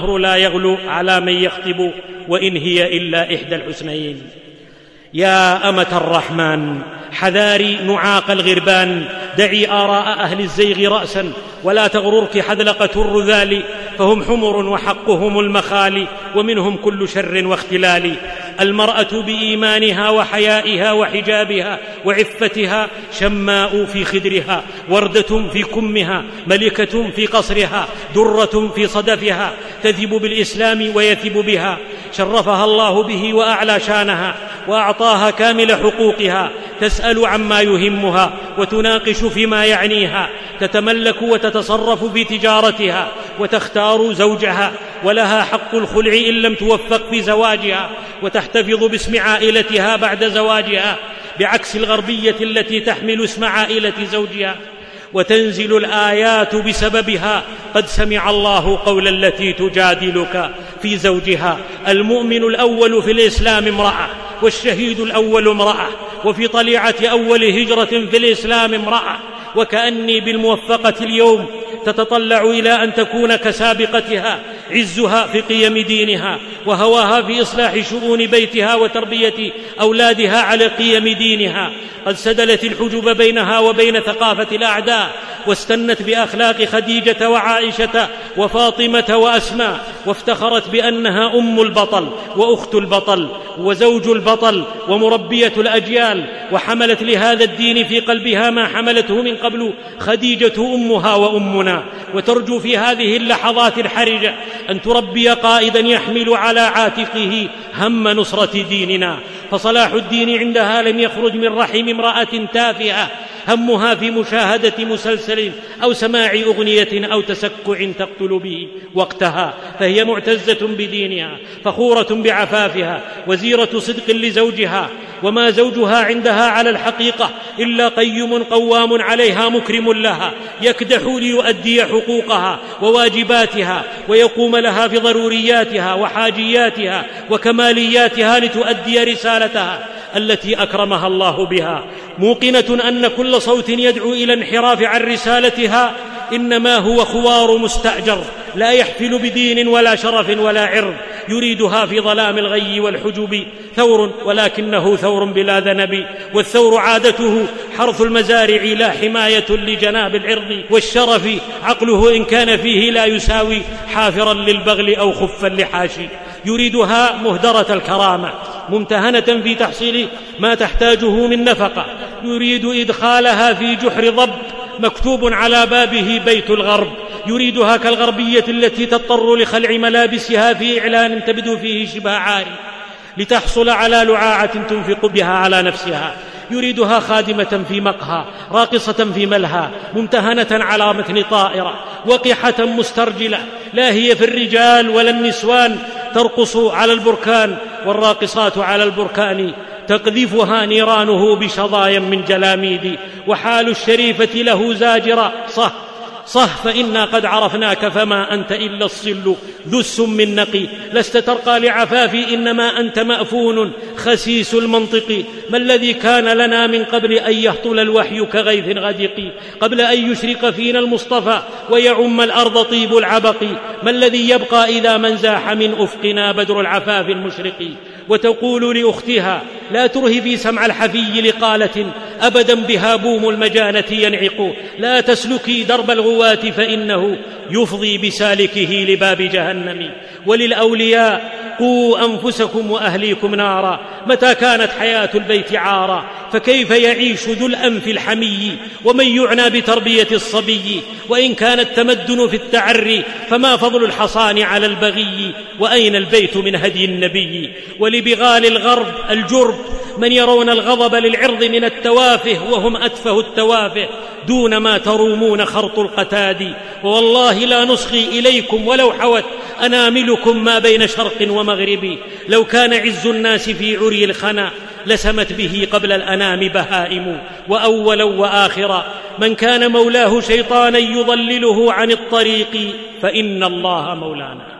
الدهر لا يغلو على من يخطب وإن هي إلا إحدى الحسنيين. يا أمة الرحمن حذاري نعاق الغربان. دعي آراء أهل الزيغ راسا ولا تغررك حذلقه الرذال. فهم حمر وحقهم المخال ومنهم كل شر واختلال. المرأة بإيمانها وحيائها وحجابها وعفتها شماء في خدرها وردة في كمها ملكة في قصرها درة في صدفها تذب بالإسلام ويثب بها. شرفها الله به وأعلى شانها وأعطاها كامل حقوقها. تسأل عما يهمها وتناقش فيما يعنيها. تتملك وتتصرف في تجارتها وتختار زوجها. ولها حق الخلع إن لم توفق في زواجها وتحتفظ باسم عائلتها بعد زواجها. بعكس الغربية التي تحمل اسم عائلة زوجها. وتنزل الآيات بسببها. قد سمع الله قول التي تجادلك في زوجها. المؤمن الأول في الإسلام امرأة والشهيد الأول امرأة وفي طليعة أول هجرة في الإسلام امرأة. وكأني بالموفقة اليوم تتطلع إلى أن تكون كسابقتها. عزها في قيم دينها وهواها في إصلاح شؤون بيتها وتربية أولادها على قيم دينها. قد سدلت الحجب بينها وبين ثقافة الأعداء واستنت بأخلاق خديجة وعائشة وفاطمة وأسماء وافتخرت بأنها أم البطل وأخت البطل. وزوج البطل ومربية الأجيال وحملت لهذا الدين في قلبها ما حملته من قبل خديجة أمها وأمنا. وترجو في هذه اللحظات الحرجة أن تربي قائدا يحمل على عاتقه هم نصرة ديننا. فصلاح الدين عندها لم يخرج من رحم امرأة تافهة همها في مشاهدة مسلسل أو سماع أغنية أو تسكع تقتل به وقتها فهي معتزة بدينها فخورة بعفافها وزيرة صدق لزوجها وما زوجها عندها على الحقيقة إلا قيم قوام عليها مكرم لها يكدح ليؤدي حقوقها وواجباتها ويقوم لها في ضرورياتها وحاجياتها وكمالياتها لتؤدي رسالتها. التي أكرمها الله بها. موقنة أن كل صوت يدعو إلى انحراف عن رسالتها إنما هو خوار مستأجر لا يحفل بدين ولا شرف ولا عرض يريدها في ظلام الغي والحجب ثور ولكنه ثور بلا ذنب والثور عادته حرث المزارع لا حماية لجناب العرض والشرف عقله إن كان فيه لا يساوي حافرا للبغل أو خفا لحاشي. يريدها مهدرة الكرامة ممتهنة في تحصيل ما تحتاجه من نفقة. يريد إدخالها في جحر ضب مكتوب على بابه بيت الغرب. يريدها كالغربية التي تضطر لخلع ملابسها في إعلان تبدو فيه شبه عاري لتحصل على لعاعة تنفق بها على نفسها. يريدها خادمة في مقهى راقصة في ملهى ممتهنة على متن طائرة وقحة مسترجلة. لا هي في الرجال ولا النسوان ترقص على البركان والراقصات على البركان تقذفها نيرانه بشظايا من جلاميد وحال الشريفة له زاجرا صح صه فإنا قد عرفناك فما أنت إلا الصل ذو السم النقي. لست ترقى لعفافي إنما أنت مأفون خسيس المنطق. ما الذي كان لنا من قبل أن يهطل الوحي كغيث غدق؟ قبل أن يشرق فينا المصطفى ويعم الأرض طيب العبق. ما الذي يبقى إذا من زاح من أفقنا بدر العفاف المشرق؟ وتقول لأختها لا ترهفي سمع الحفي لقالة. أبدا بها بوم المجانة ينعق. لا تسلكي درب الغواة فإنه يفضي بسالكه لباب جهنم. وللأولياء قوا أنفسكم وأهليكم نارا. متى كانت حياة البيت عارا؟ فكيف يعيش ذو الأنف الحمي؟ ومن يعنى بتربية الصبي؟ وإن كان التمدن في التعري فما فضل الحصان على البغي؟ وأين البيت من هدي النبي؟ ولبغال الغرب الجرب من يرون الغضب للعرض من التوافه وهم أتفه التوافه دون ما ترومون خرط القتاد. والله لا نصغي إليكم ولو حوت أناملكم ما بين شرق ومغرب. لو كان عز الناس في عري الخنا لسمت به قبل الأنام بهائم. وأولا وآخرا من كان مولاه شيطانا يضلله عن الطريق فإن الله مولانا.